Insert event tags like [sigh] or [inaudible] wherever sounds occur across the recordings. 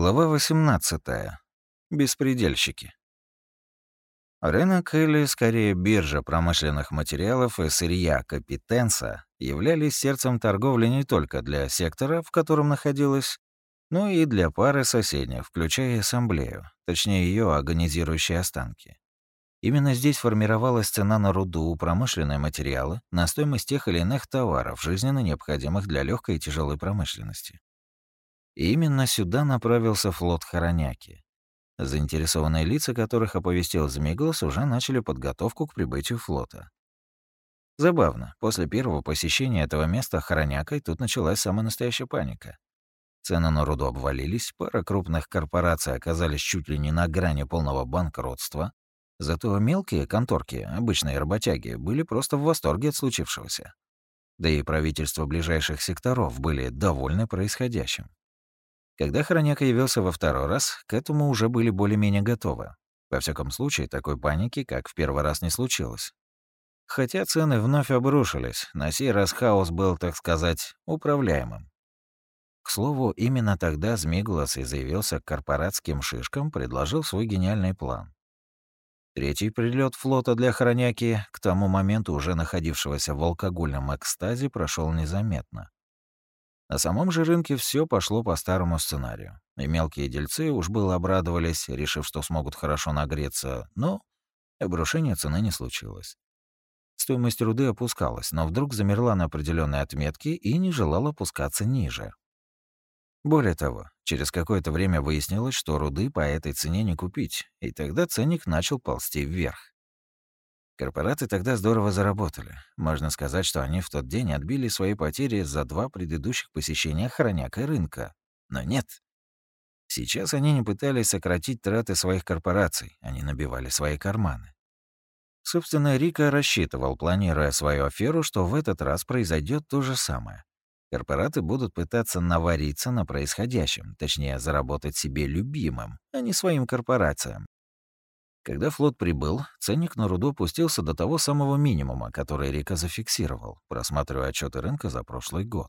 Глава 18. Беспредельщики. Рынок или, скорее, биржа промышленных материалов и сырья Капитенса являлись сердцем торговли не только для сектора, в котором находилась, но и для пары соседних, включая ассамблею, точнее ее агонизирующие останки. Именно здесь формировалась цена на руду, промышленные материалы, на стоимость тех или иных товаров, жизненно необходимых для легкой и тяжелой промышленности. Именно сюда направился флот Хороняки. Заинтересованные лица, которых оповестил Змеглас, уже начали подготовку к прибытию флота. Забавно, после первого посещения этого места Хоронякой тут началась самая настоящая паника. Цены на руду обвалились, пара крупных корпораций оказались чуть ли не на грани полного банкротства, зато мелкие конторки, обычные работяги, были просто в восторге от случившегося. Да и правительства ближайших секторов были довольны происходящим. Когда Хроняк явился во второй раз, к этому уже были более-менее готовы. Во всяком случае, такой паники, как в первый раз, не случилось. Хотя цены вновь обрушились, на сей раз хаос был, так сказать, управляемым. К слову, именно тогда Змиглас и заявился к корпоратским шишкам, предложил свой гениальный план. Третий прилет флота для Хроняки, к тому моменту уже находившегося в алкогольном экстазе, прошел незаметно. На самом же рынке все пошло по старому сценарию. И мелкие дельцы уж было обрадовались, решив, что смогут хорошо нагреться, но обрушения цены не случилось. Стоимость руды опускалась, но вдруг замерла на определенной отметке и не желала опускаться ниже. Более того, через какое-то время выяснилось, что руды по этой цене не купить, и тогда ценник начал ползти вверх. Корпораты тогда здорово заработали. Можно сказать, что они в тот день отбили свои потери за два предыдущих посещения хроняка рынка. Но нет. Сейчас они не пытались сократить траты своих корпораций, они набивали свои карманы. Собственно, Рика рассчитывал, планируя свою аферу, что в этот раз произойдет то же самое. Корпораты будут пытаться навариться на происходящем, точнее, заработать себе любимым, а не своим корпорациям. Когда флот прибыл, ценник на руду опустился до того самого минимума, который Рика зафиксировал, просматривая отчеты рынка за прошлый год.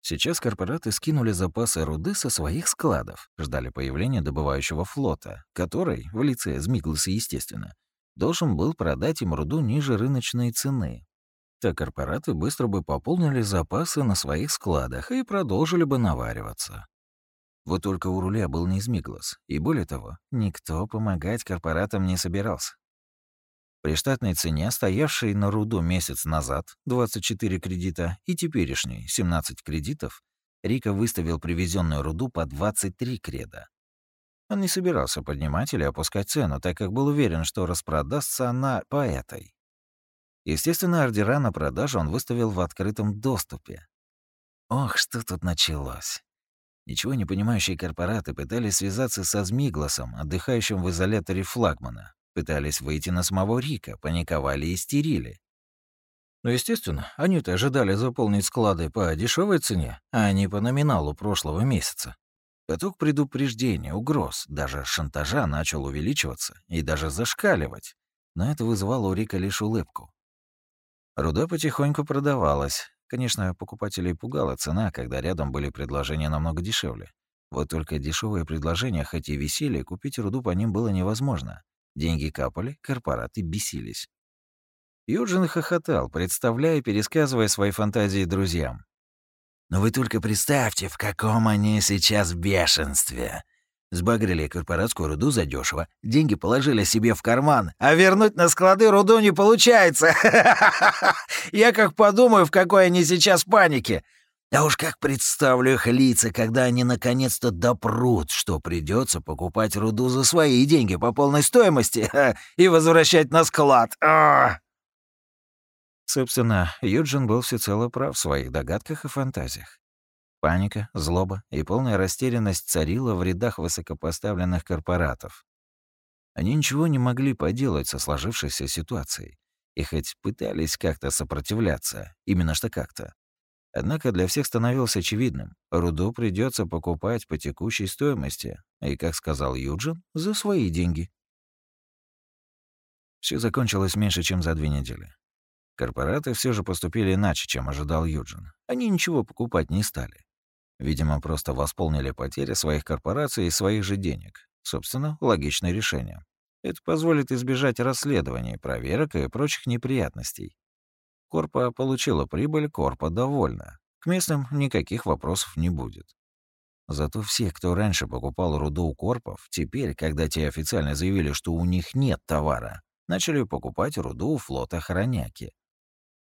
Сейчас корпораты скинули запасы руды со своих складов, ждали появления добывающего флота, который, в лице Змигласа, естественно, должен был продать им руду ниже рыночной цены. Так корпораты быстро бы пополнили запасы на своих складах и продолжили бы навариваться. Вот только у руля был не Змиглас, и более того, никто помогать корпоратам не собирался. При штатной цене, стоявшей на руду месяц назад, 24 кредита, и теперешней, 17 кредитов, Рика выставил привезенную руду по 23 креда. Он не собирался поднимать или опускать цену, так как был уверен, что распродастся она по этой. Естественно, ордера на продажу он выставил в открытом доступе. Ох, что тут началось. Ничего не понимающие корпораты пытались связаться со Змигласом, отдыхающим в изоляторе флагмана. Пытались выйти на самого Рика, паниковали и истерили. Но, естественно, они-то ожидали заполнить склады по дешевой цене, а не по номиналу прошлого месяца. Поток предупреждения, угроз, даже шантажа начал увеличиваться и даже зашкаливать. Но это вызывало у Рика лишь улыбку. Руда потихоньку продавалась, Конечно, покупателей пугала цена, когда рядом были предложения намного дешевле. Вот только дешевые предложения, хоть и висели, купить руду по ним было невозможно. Деньги капали, корпораты бесились. Юджин хохотал, представляя и пересказывая свои фантазии друзьям. «Но вы только представьте, в каком они сейчас бешенстве. Сбагрили корпоратскую руду задешево, деньги положили себе в карман, а вернуть на склады руду не получается. [laughs] Я как подумаю, в какой они сейчас панике. А уж как представлю их лица, когда они наконец-то допрут, что придется покупать руду за свои деньги по полной стоимости [laughs] и возвращать на склад. А! Собственно, Юджин был всецело прав в своих догадках и фантазиях. Паника, злоба и полная растерянность царила в рядах высокопоставленных корпоратов. Они ничего не могли поделать со сложившейся ситуацией. И хоть пытались как-то сопротивляться, именно что как-то. Однако для всех становилось очевидным, руду придется покупать по текущей стоимости, и, как сказал Юджин, за свои деньги. Все закончилось меньше, чем за две недели. Корпораты все же поступили иначе, чем ожидал Юджин. Они ничего покупать не стали. Видимо, просто восполнили потери своих корпораций и своих же денег. Собственно, логичное решение. Это позволит избежать расследований, проверок и прочих неприятностей. Корпа получила прибыль, Корпа довольна. К местным никаких вопросов не будет. Зато все, кто раньше покупал руду у Корпов, теперь, когда те официально заявили, что у них нет товара, начали покупать руду у флота Хороняки.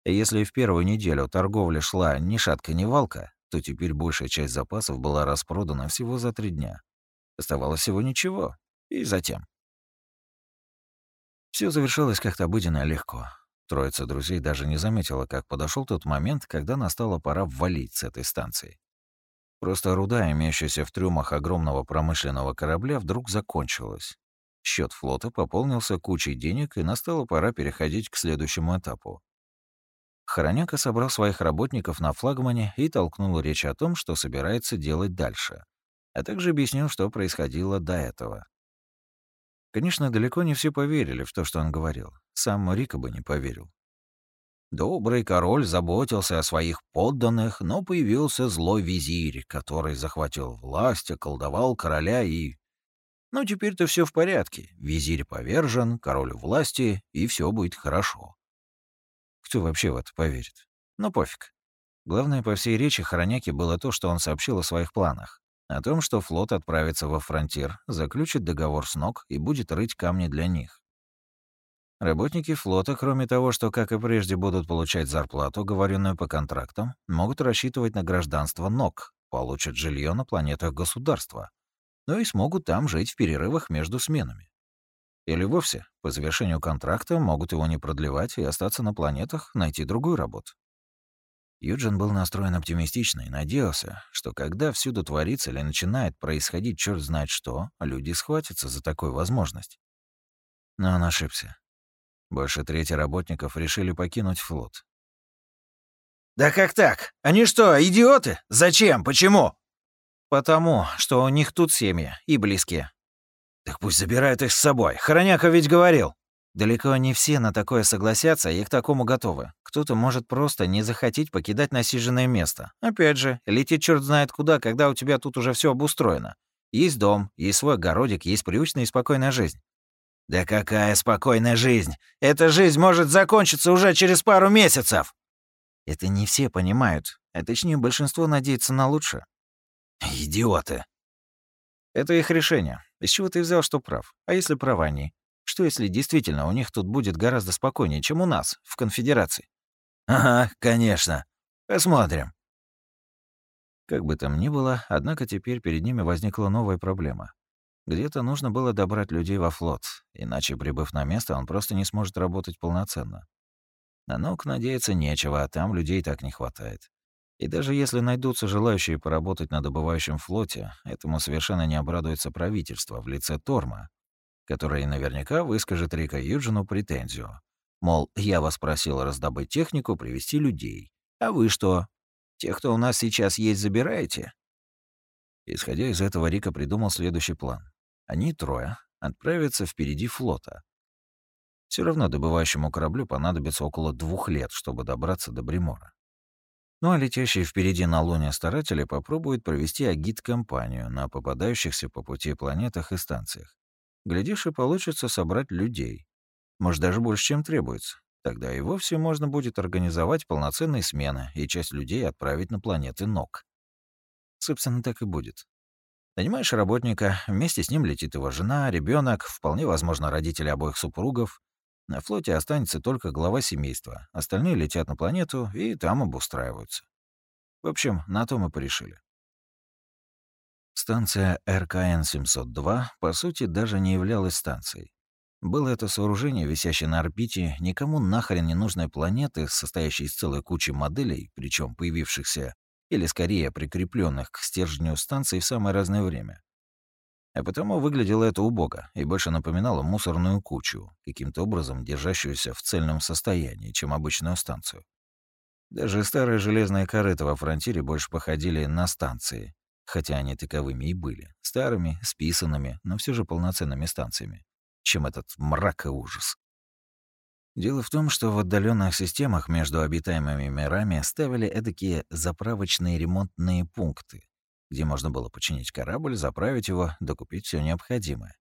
Если в первую неделю торговля шла ни шатка, ни валка, то теперь большая часть запасов была распродана всего за три дня. Оставалось всего ничего. И затем. Все завершилось как-то обыденно и легко. Троица друзей даже не заметила, как подошел тот момент, когда настала пора валить с этой станции. Просто руда, имеющаяся в трюмах огромного промышленного корабля, вдруг закончилась. Счет флота пополнился кучей денег, и настала пора переходить к следующему этапу. Хороняка собрал своих работников на флагмане и толкнул речь о том, что собирается делать дальше, а также объяснил, что происходило до этого. Конечно, далеко не все поверили в то, что он говорил. Сам Рика бы не поверил. Добрый король заботился о своих подданных, но появился злой визирь, который захватил власть, околдовал короля и... Ну, теперь-то все в порядке. Визирь повержен, король власти, и все будет хорошо. Кто вообще в это поверит? Ну, пофиг. Главное по всей речи Хороняки было то, что он сообщил о своих планах. О том, что флот отправится во фронтир, заключит договор с ног и будет рыть камни для них. Работники флота, кроме того, что, как и прежде, будут получать зарплату, говоренную по контрактам, могут рассчитывать на гражданство НОК, получат жилье на планетах государства, ну и смогут там жить в перерывах между сменами. Или вовсе, по завершению контракта, могут его не продлевать и остаться на планетах, найти другую работу. Юджин был настроен оптимистично и надеялся, что когда всюду творится или начинает происходить черт знает что, люди схватятся за такую возможность. Но он ошибся. Больше трети работников решили покинуть флот. «Да как так? Они что, идиоты? Зачем? Почему?» «Потому, что у них тут семьи и близкие. Так пусть забирают их с собой. Хороняка ведь говорил. Далеко не все на такое согласятся и к такому готовы. Кто-то может просто не захотеть покидать насиженное место. Опять же, летит черт знает куда, когда у тебя тут уже все обустроено. Есть дом, есть свой огородик, есть привычная и спокойная жизнь. Да какая спокойная жизнь! Эта жизнь может закончиться уже через пару месяцев! Это не все понимают, а точнее большинство надеется на лучшее. Идиоты. Это их решение. Из чего ты взял, что прав? А если прав они? Что если действительно у них тут будет гораздо спокойнее, чем у нас, в конфедерации? Ага, конечно. Посмотрим. Как бы там ни было, однако теперь перед ними возникла новая проблема. Где-то нужно было добрать людей во флот, иначе, прибыв на место, он просто не сможет работать полноценно. На ног надеяться нечего, а там людей так не хватает. И даже если найдутся желающие поработать на добывающем флоте, этому совершенно не обрадуется правительство в лице Торма, которое наверняка выскажет Рика Юджину претензию. Мол, я вас просил раздобыть технику, привести людей. А вы что? Тех, кто у нас сейчас есть, забираете? Исходя из этого, Рика придумал следующий план. Они трое отправятся впереди флота. Все равно добывающему кораблю понадобится около двух лет, чтобы добраться до Бримора. Ну а летящие впереди на Луне старатели попробуют провести агит-компанию на попадающихся по пути планетах и станциях. Глядишь, и получится собрать людей. Может, даже больше, чем требуется. Тогда и вовсе можно будет организовать полноценные смены и часть людей отправить на планеты НОК. Собственно, так и будет. Нанимаешь работника, вместе с ним летит его жена, ребенок, вполне возможно, родители обоих супругов, на флоте останется только глава семейства. Остальные летят на планету и там обустраиваются. В общем, на то мы порешили. Станция РКН-702, по сути, даже не являлась станцией. Было это сооружение, висящее на орбите, никому нахрен не нужной планеты, состоящей из целой кучи моделей, причем появившихся, или скорее прикрепленных к стержню станции в самое разное время. А потому выглядело это убого и больше напоминало мусорную кучу, каким-то образом держащуюся в цельном состоянии, чем обычную станцию. Даже старые железные корыта во фронтире больше походили на станции, хотя они таковыми и были, старыми, списанными, но все же полноценными станциями, чем этот мрак и ужас. Дело в том, что в отдаленных системах между обитаемыми мирами ставили эдакие заправочные ремонтные пункты, где можно было починить корабль, заправить его, докупить все необходимое.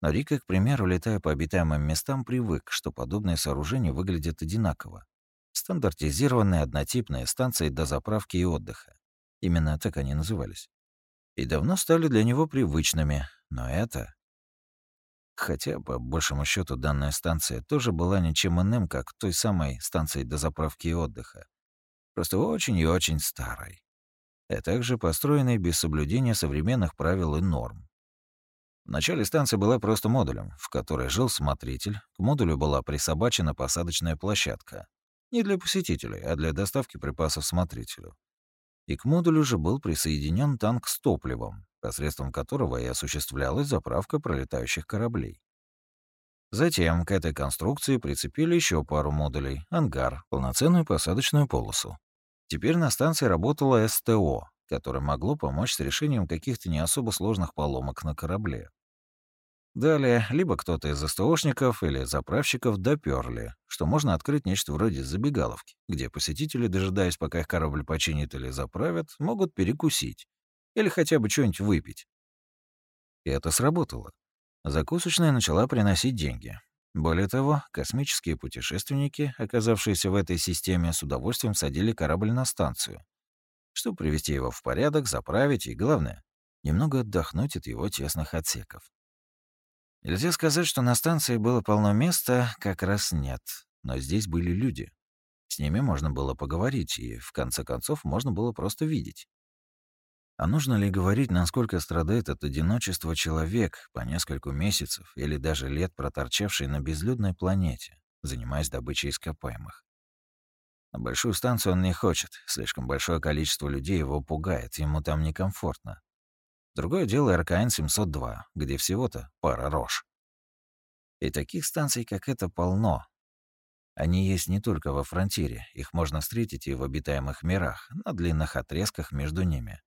Но Рика, к примеру, летая по обитаемым местам, привык, что подобные сооружения выглядят одинаково. Стандартизированные однотипные станции до заправки и отдыха. Именно так они назывались. И давно стали для него привычными, но это... Хотя, по большему счету данная станция тоже была ничем иным, как той самой станцией до заправки и отдыха. Просто очень и очень старой. А также построенной без соблюдения современных правил и норм. В начале станция была просто модулем, в которой жил смотритель. К модулю была присобачена посадочная площадка. Не для посетителей, а для доставки припасов смотрителю. И к модулю же был присоединен танк с топливом, посредством которого и осуществлялась заправка пролетающих кораблей. Затем к этой конструкции прицепили еще пару модулей, ангар, полноценную посадочную полосу. Теперь на станции работало СТО, которое могло помочь с решением каких-то не особо сложных поломок на корабле. Далее, либо кто-то из СТОшников или заправщиков доперли, что можно открыть нечто вроде забегаловки, где посетители, дожидаясь, пока их корабль починит или заправят, могут перекусить или хотя бы что-нибудь выпить. И это сработало. Закусочная начала приносить деньги. Более того, космические путешественники, оказавшиеся в этой системе, с удовольствием садили корабль на станцию, чтобы привести его в порядок, заправить и, главное, немного отдохнуть от его тесных отсеков. Нельзя сказать, что на станции было полно места, как раз нет. Но здесь были люди. С ними можно было поговорить, и, в конце концов, можно было просто видеть. А нужно ли говорить, насколько страдает от одиночества человек, по нескольку месяцев или даже лет проторчавший на безлюдной планете, занимаясь добычей ископаемых? На большую станцию он не хочет, слишком большое количество людей его пугает, ему там некомфортно. Другое дело РКН-702, где всего-то пара рож. И таких станций, как это, полно. Они есть не только во фронтире, их можно встретить и в обитаемых мирах, на длинных отрезках между ними.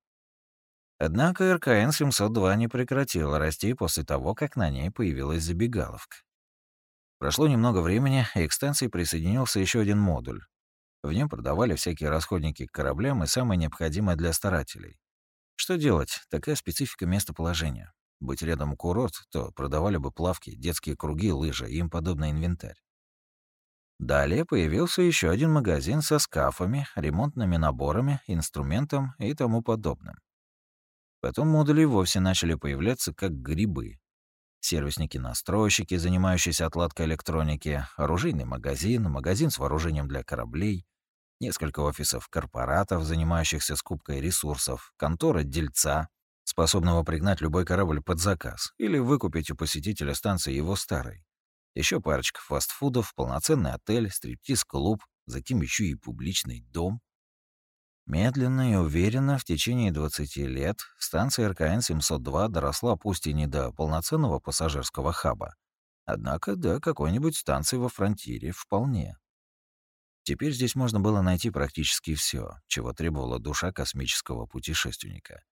Однако РКН-702 не прекратила расти после того, как на ней появилась забегаловка. Прошло немного времени, и к станции присоединился еще один модуль. В нем продавали всякие расходники к кораблям и самое необходимое для старателей. Что делать? Такая специфика местоположения. Будь рядом курорт, то продавали бы плавки, детские круги, лыжи и им подобный инвентарь. Далее появился еще один магазин со скафами, ремонтными наборами, инструментом и тому подобным. Потом модули вовсе начали появляться как грибы. Сервисники-настройщики, занимающиеся отладкой электроники, оружейный магазин, магазин с вооружением для кораблей, несколько офисов корпоратов, занимающихся скупкой ресурсов, контора дельца, способного пригнать любой корабль под заказ или выкупить у посетителя станции его старой. Еще парочка фастфудов, полноценный отель, стриптиз-клуб, затем еще и публичный дом. Медленно и уверенно в течение 20 лет станция РКН-702 доросла пусть и не до полноценного пассажирского хаба, однако до какой-нибудь станции во фронтире вполне. Теперь здесь можно было найти практически все, чего требовала душа космического путешественника.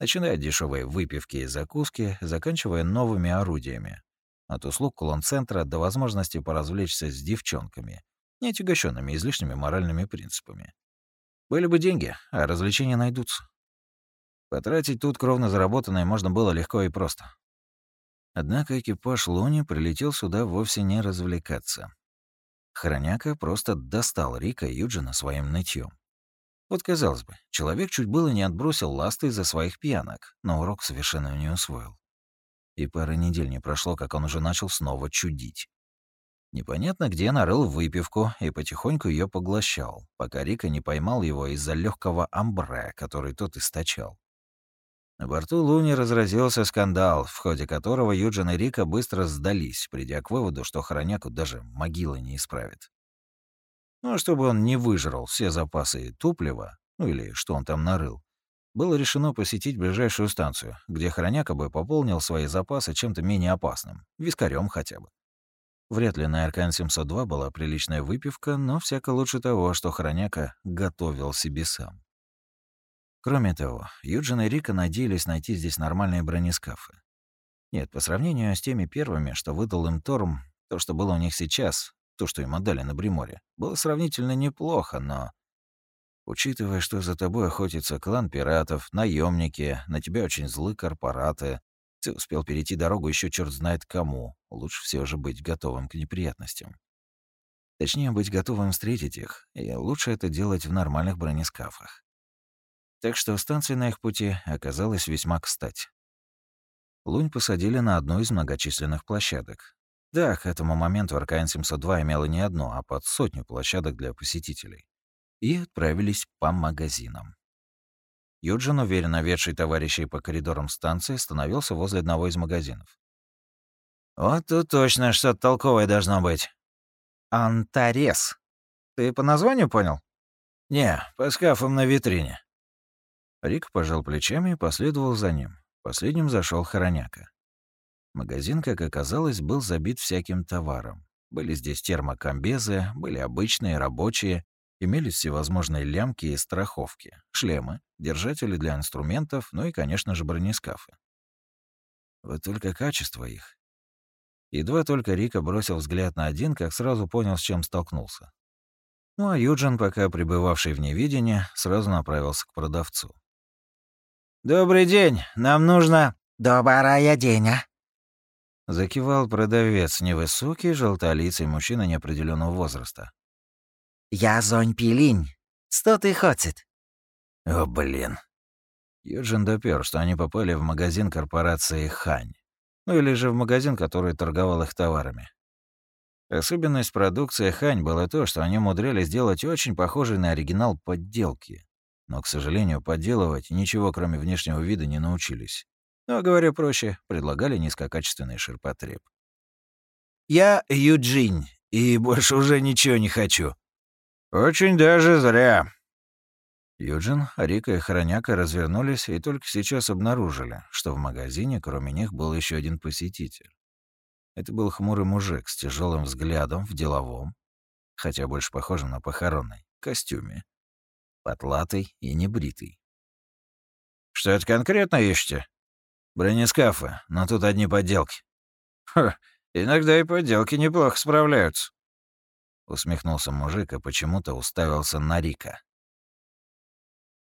Начиная от дешевой выпивки и закуски, заканчивая новыми орудиями. От услуг клон-центра до возможности поразвлечься с девчонками, не отягощенными излишними моральными принципами. Были бы деньги, а развлечения найдутся. Потратить тут кровно заработанное можно было легко и просто. Однако экипаж Луни прилетел сюда вовсе не развлекаться. Хроняка просто достал Рика и Юджина своим нытьем. Вот, казалось бы, человек чуть было не отбросил ласты из-за своих пьянок, но урок совершенно не усвоил. И пары недель не прошло, как он уже начал снова чудить. Непонятно где нарыл выпивку и потихоньку ее поглощал, пока Рика не поймал его из-за легкого амбре, который тот источал. На борту Луни разразился скандал, в ходе которого Юджин и Рика быстро сдались, придя к выводу, что хороняку даже могила не исправит. Ну а чтобы он не выжрал все запасы топлива, ну или что он там нарыл, было решено посетить ближайшую станцию, где хороняка бы пополнил свои запасы чем-то менее опасным, вискарем хотя бы. Вряд ли на РКН-702 была приличная выпивка, но всяко лучше того, что хороняка готовил себе сам. Кроме того, Юджин и Рика надеялись найти здесь нормальные бронескафы. Нет, по сравнению с теми первыми, что выдал им Торм, то, что было у них сейчас, то, что им отдали на Бриморе, было сравнительно неплохо, но... Учитывая, что за тобой охотится клан пиратов, наемники, на тебя очень злы корпораты, ты успел перейти дорогу еще черт знает кому. Лучше все же быть готовым к неприятностям. Точнее, быть готовым встретить их, и лучше это делать в нормальных бронескафах. Так что станция на их пути оказалась весьма кстати. Лунь посадили на одну из многочисленных площадок. Да, к этому моменту РКН-702 имела не одну, а под сотню площадок для посетителей. И отправились по магазинам. Юджин, уверенно ведший товарищей по коридорам станции, становился возле одного из магазинов. «Вот тут точно что-то толковое должно быть». «Антарес. Ты по названию понял?» «Не, по скафам на витрине». Рик пожал плечами и последовал за ним. Последним зашел Хороняка. Магазин, как оказалось, был забит всяким товаром. Были здесь термокомбезы, были обычные, рабочие, имелись всевозможные лямки и страховки, шлемы, держатели для инструментов, ну и, конечно же, бронескафы. Вот только качество их. Едва только Рика бросил взгляд на один, как сразу понял, с чем столкнулся. Ну а Юджин, пока пребывавший в невидении, сразу направился к продавцу. «Добрый день, нам нужно...» «Добрая день, а?» Закивал продавец, невысокий, желтолицый мужчина неопределенного возраста. «Я Зонь Пилинь. Что ты хочет?» «О, блин». Юджин допер, что они попали в магазин корпорации «Хань». Ну или же в магазин, который торговал их товарами. Особенность продукции «Хань» была то, что они умудрялись сделать очень похожие на оригинал подделки но, к сожалению, подделывать ничего, кроме внешнего вида, не научились. Но, говоря проще, предлагали низкокачественный ширпотреб. «Я Юджин, и больше уже ничего не хочу». «Очень даже зря». Юджин, Рика и Хороняка развернулись и только сейчас обнаружили, что в магазине кроме них был еще один посетитель. Это был хмурый мужик с тяжелым взглядом в деловом, хотя больше похожем на похоронный, костюме потлатый и небритый. «Что это конкретно ищете?» «Бронескафы, но тут одни подделки». «Ха, иногда и подделки неплохо справляются». Усмехнулся мужик и почему-то уставился на Рика.